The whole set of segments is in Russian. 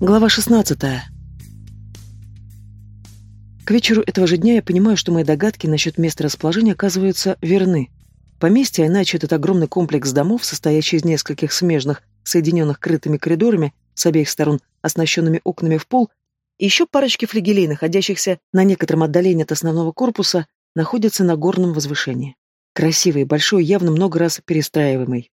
Глава 16. К вечеру этого же дня я понимаю, что мои догадки насчет места расположения оказываются верны. Поместье, а иначе этот огромный комплекс домов, состоящий из нескольких смежных, соединенных крытыми коридорами, с обеих сторон оснащенными окнами в пол, и еще парочки флигелей, находящихся на некотором отдалении от основного корпуса, находятся на горном возвышении. Красивый, большой, явно много раз перестраиваемый.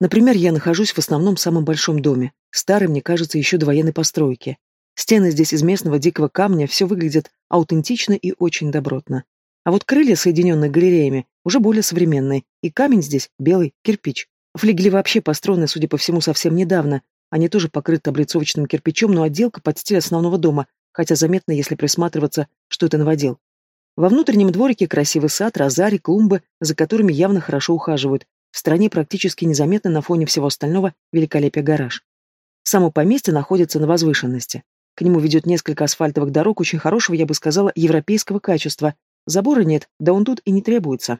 Например, я нахожусь в основном в самом большом доме, старый, мне кажется, еще до военной постройки. Стены здесь из местного дикого камня, все выглядит аутентично и очень добротно. А вот крылья, соединенные галереями, уже более современные, и камень здесь белый, кирпич. Флигели вообще построены, судя по всему, совсем недавно. Они тоже покрыты облицовочным кирпичом, но отделка под стиль основного дома, хотя заметно, если присматриваться, что это новодел. Во внутреннем дворике красивый сад, розарий, клумбы, за которыми явно хорошо ухаживают, в стране практически незаметно на фоне всего остального великолепия гараж. Само поместье находится на возвышенности. К нему ведет несколько асфальтовых дорог очень хорошего, я бы сказала, европейского качества. Забора нет, да он тут и не требуется.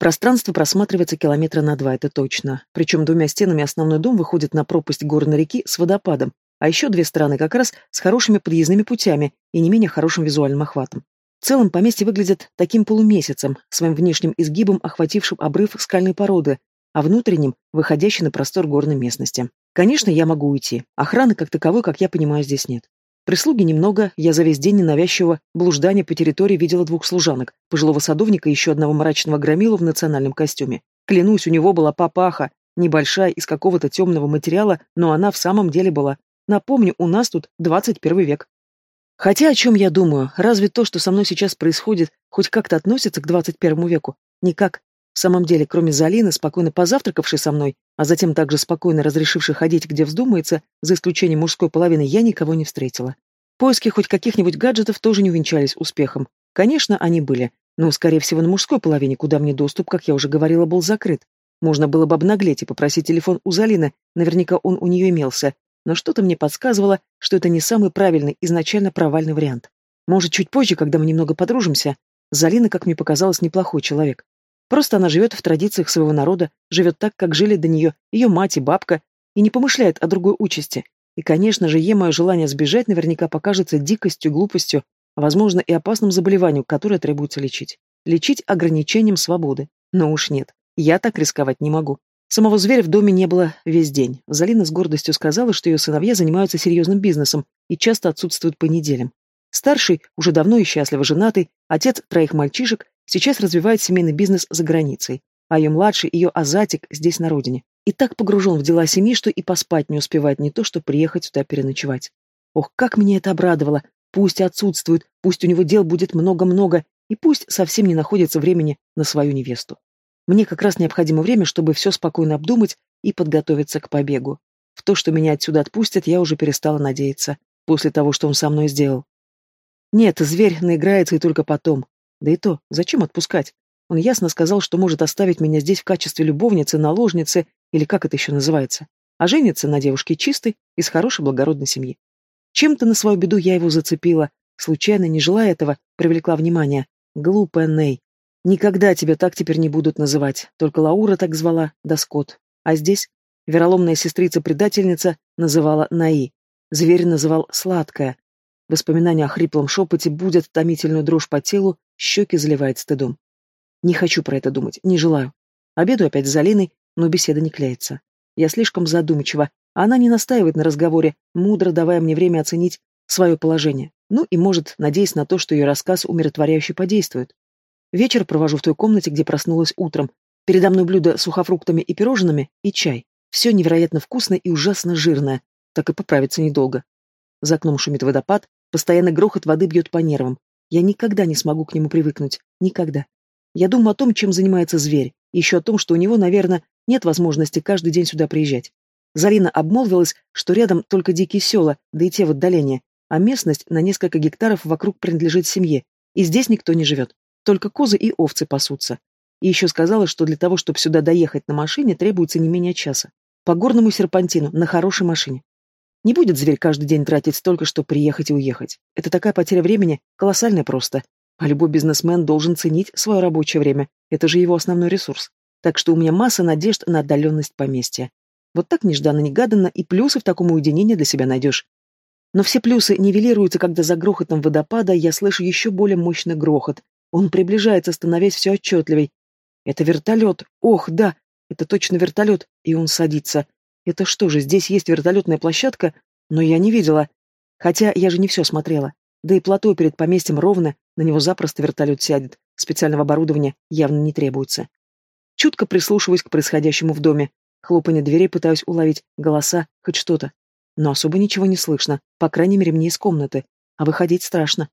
Пространство просматривается километра на два, это точно. Причем двумя стенами основной дом выходит на пропасть горной реки с водопадом, а еще две стороны как раз с хорошими подъездными путями и не менее хорошим визуальным охватом. В целом поместье выглядит таким полумесяцем, своим внешним изгибом, охватившим обрыв скальной породы, а внутренним — выходящий на простор горной местности. Конечно, я могу уйти. Охраны как таковой, как я понимаю, здесь нет. Прислуги немного, я за весь день ненавязчивого блуждания по территории видела двух служанок, пожилого садовника и еще одного мрачного громилу в национальном костюме. Клянусь, у него была папаха, небольшая, из какого-то темного материала, но она в самом деле была. Напомню, у нас тут 21 век. Хотя о чем я думаю? Разве то, что со мной сейчас происходит, хоть как-то относится к 21 веку? Никак. В самом деле, кроме Залины, спокойно позавтракавшей со мной, а затем также спокойно разрешившей ходить, где вздумается, за исключением мужской половины, я никого не встретила. Поиски хоть каких-нибудь гаджетов тоже не увенчались успехом. Конечно, они были, но, скорее всего, на мужской половине, куда мне доступ, как я уже говорила, был закрыт. Можно было бы обнаглеть и попросить телефон у Залины, наверняка он у нее имелся, но что-то мне подсказывало, что это не самый правильный, изначально провальный вариант. Может, чуть позже, когда мы немного подружимся, Залина, как мне показалось, неплохой человек. Просто она живет в традициях своего народа, живет так, как жили до нее ее мать и бабка, и не помышляет о другой участи. И, конечно же, ей мое желание сбежать наверняка покажется дикостью, глупостью, а, возможно, и опасным заболеванием, которое требуется лечить. Лечить ограничением свободы. Но уж нет, я так рисковать не могу. Самого зверя в доме не было весь день. Залина с гордостью сказала, что ее сыновья занимаются серьезным бизнесом и часто отсутствуют по неделям. Старший, уже давно и счастливо женатый, отец троих мальчишек, сейчас развивает семейный бизнес за границей, а ее младший, ее азатик, здесь на родине. И так погружен в дела семьи, что и поспать не успевает не то, что приехать сюда переночевать. Ох, как меня это обрадовало! Пусть отсутствует, пусть у него дел будет много-много, и пусть совсем не находится времени на свою невесту. Мне как раз необходимо время, чтобы все спокойно обдумать и подготовиться к побегу. В то, что меня отсюда отпустят, я уже перестала надеяться, после того, что он со мной сделал. Нет, зверь наиграется и только потом. Да и то, зачем отпускать? Он ясно сказал, что может оставить меня здесь в качестве любовницы, наложницы, или как это еще называется, а женится на девушке чистой, из хорошей благородной семьи. Чем-то на свою беду я его зацепила, случайно, не желая этого, привлекла внимание. Глупая Ней. Никогда тебя так теперь не будут называть, только Лаура так звала, да Скотт. А здесь вероломная сестрица-предательница называла Наи. Зверь называл сладкая. Воспоминания о хриплом шепоте будет томительную дрожь по телу, щеки заливает стыдом. Не хочу про это думать, не желаю. Обеду опять с Залиной, но беседа не кляется. Я слишком задумчива, она не настаивает на разговоре, мудро давая мне время оценить свое положение. Ну и, может, надеясь на то, что ее рассказ умиротворяюще подействует. Вечер провожу в той комнате, где проснулась утром. Передо мной блюдо с сухофруктами и пирожными и чай. Все невероятно вкусное и ужасно жирное. Так и поправиться недолго. За окном шумит водопад, постоянно грохот воды бьет по нервам. Я никогда не смогу к нему привыкнуть. Никогда. Я думаю о том, чем занимается зверь, и еще о том, что у него, наверное, нет возможности каждый день сюда приезжать. Зарина обмолвилась, что рядом только дикие села, да и те в отдалении, а местность на несколько гектаров вокруг принадлежит семье, и здесь никто не живет. Только козы и овцы пасутся. И еще сказала, что для того, чтобы сюда доехать на машине, требуется не менее часа. По горному серпантину, на хорошей машине. Не будет зверь каждый день тратить столько, чтобы приехать и уехать. Это такая потеря времени, колоссальная просто. А любой бизнесмен должен ценить свое рабочее время. Это же его основной ресурс. Так что у меня масса надежд на отдаленность поместья. Вот так нежданно-негаданно и плюсы в таком уединении для себя найдешь. Но все плюсы нивелируются, когда за грохотом водопада я слышу еще более мощный грохот. Он приближается, становясь все отчетливей. Это вертолет. Ох, да, это точно вертолет. И он садится. Это что же, здесь есть вертолетная площадка? Но я не видела. Хотя я же не все смотрела. Да и плато перед поместьем ровно, на него запросто вертолет сядет. Специального оборудования явно не требуется. Чутко прислушиваюсь к происходящему в доме. Хлопанье дверей пытаюсь уловить, голоса, хоть что-то. Но особо ничего не слышно, по крайней мере мне из комнаты. А выходить страшно.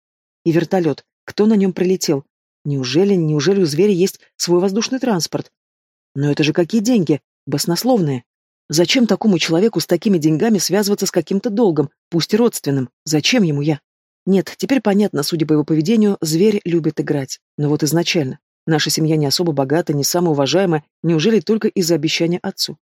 И вертолет. Кто на нем прилетел? Неужели, неужели у зверя есть свой воздушный транспорт? Но это же какие деньги? Баснословные. Зачем такому человеку с такими деньгами связываться с каким-то долгом, пусть и родственным? Зачем ему я? Нет, теперь понятно, судя по его поведению, зверь любит играть. Но вот изначально. Наша семья не особо богата, не самая уважаемая, неужели только из-за обещания отцу?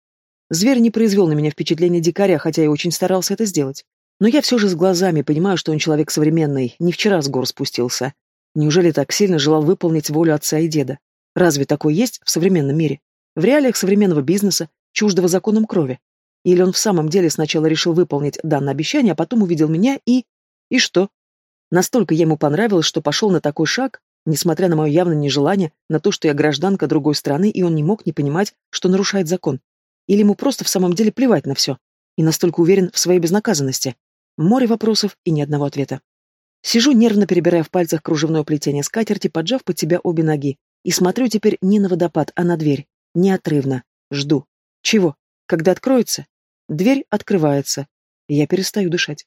Зверь не произвел на меня впечатление дикаря, хотя и очень старался это сделать. Но я все же с глазами понимаю, что он человек современный, не вчера с гор спустился. Неужели так сильно желал выполнить волю отца и деда? Разве такое есть в современном мире? В реалиях современного бизнеса, чуждого законам крови? Или он в самом деле сначала решил выполнить данное обещание, а потом увидел меня и... И что? Настолько я ему понравилось, что пошел на такой шаг, несмотря на мое явное нежелание, на то, что я гражданка другой страны, и он не мог не понимать, что нарушает закон. Или ему просто в самом деле плевать на все. И настолько уверен в своей безнаказанности. Море вопросов и ни одного ответа. Сижу, нервно перебирая в пальцах кружевное плетение скатерти, поджав под себя обе ноги. И смотрю теперь не на водопад, а на дверь. Неотрывно. Жду. Чего? Когда откроется? Дверь открывается. Я перестаю дышать.